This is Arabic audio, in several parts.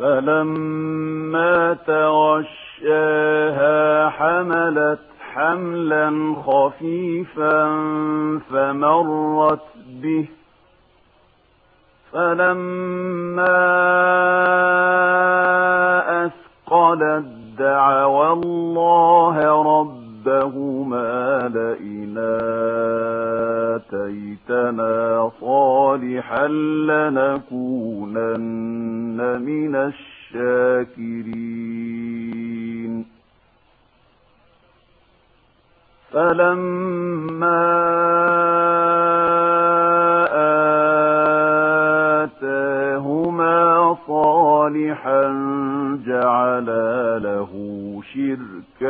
فلما تغشاها حملت حملا خفيفا فمرت به فلما أثقلت دعوى الله ربهما لئنا آتيتنا صالحا لنكونن من الشاكرين. فلما آتاهما صالحا جعلا له شركا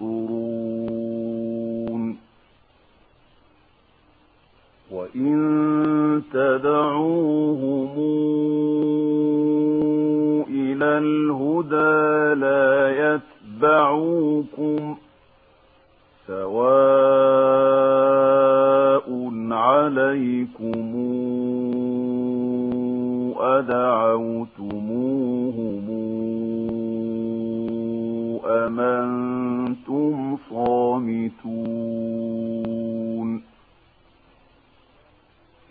ينصرون. وإن تدعوهم إلى الهدى لا يتبعوكم سواء عليكم أدعوتم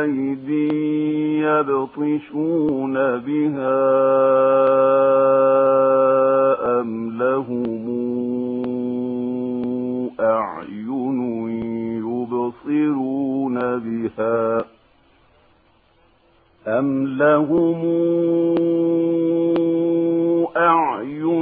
أيدي يبطشون بها أم لهم أعين يبصرون بها أم لهم أعين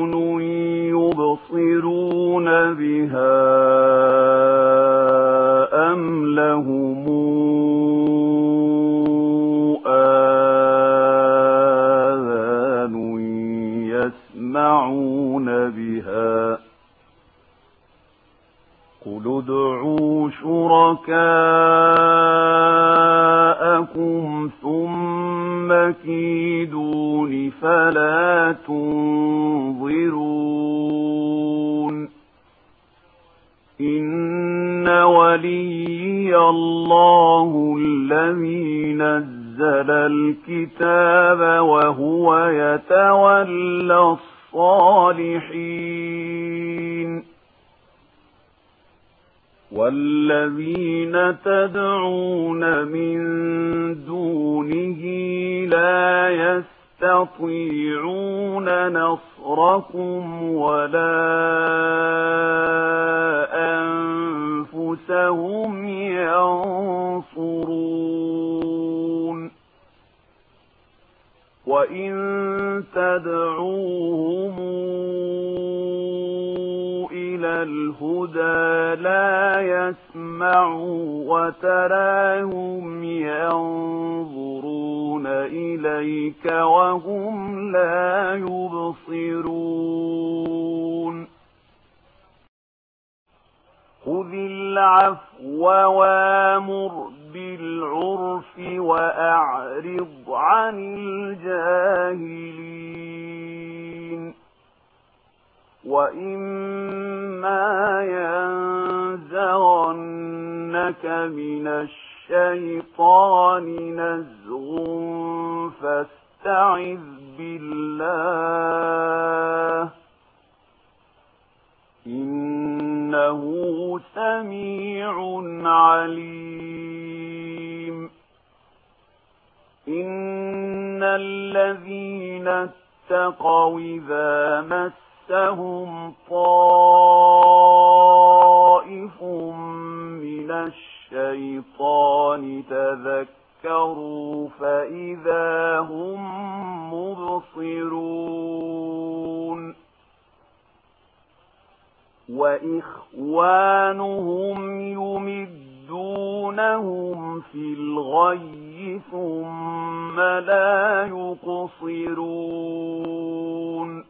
جاءكم ثم كيدون فلا تنظرون إن ولي الله الذي نزل الكتاب وهو يتولى الصالحين والذين تدعون من دونه لا يستطيعون نصركم ولا أنفسهم ينصرون وإن تدعوهم الهدى لا يسمعوا وتراهم ينظرون إليك وهم لا يبصرون خذ العفو وامر بالعرف وأعرض عن الجاهلين وَإِمَّا ينزغنك من الشيطان نزغ فاستعذ بالله إنه سميع عليم إن الذين اتقوا إذا مسهم طار خائف مِنَ الشَّيْطَانِ تَذَكَّرُوا فَإِذَا هُمْ مُبْصِرُونَ. وَإِخْوَانُهُمْ يُمِدُّونَهُمْ فِي الْغَيِّ ثُمَّ لَا يُقْصِرُونَ.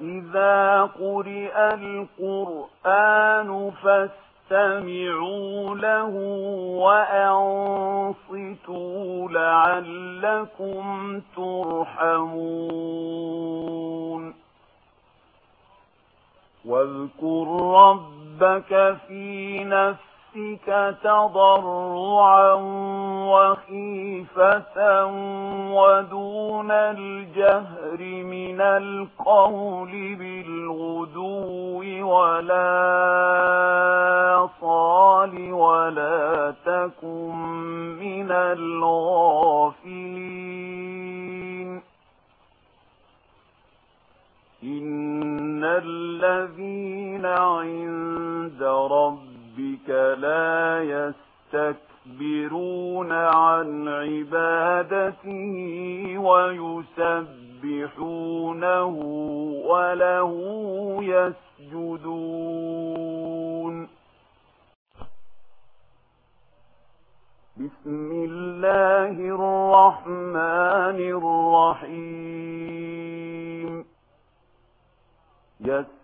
وَإِذَا قُرِئَ الْقُرْآنُ فَاسْتَمِعُوا لَهُ وَأَنصِتُوا لَعَلَّكُمْ تُرْحَمُونَ وَاذْكُر رَبَّكَ فِي نَفْسِكَ تَضَرُّعًا وخيفة ودون الجهر من القول بالغدو ولا صال ولا تكن من الغافلين إن الذين عند ربك لا يستكبرون يستكبرون عن عبادته ويسبحونه وله يسجدون بسم الله الرحمن الرحيم يسجدون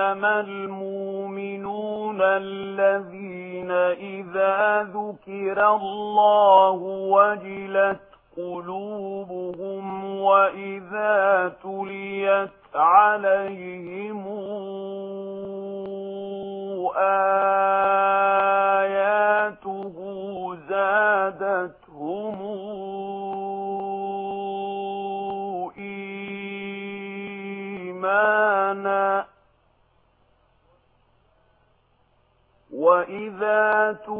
إنما المؤمنون الذين إذا ذكر الله وجلت قلوبهم وإذا تليت عليهم آه C'est.